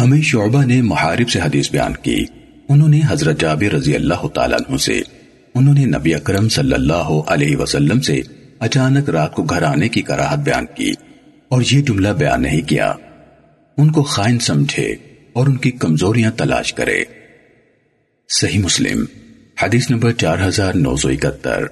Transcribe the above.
ہمیں شعبہ نے محارب سے حدیث بیان کی۔ انہوں نے حضرت جابر رضی اللہ تعالیٰ عنہ سے، انہوں نے نبی اکرم صلی اللہ علیہ وسلم سے اچانک رات کو گھر آنے کی کراہت بیان کی اور یہ جملہ بیان نہیں کیا۔ ان کو خائن سمجھے اور ان کی کمزوریاں تلاش کرے۔ صحیح مسلم، حدیث نمبر چار ہزار نو سو اکہتر۔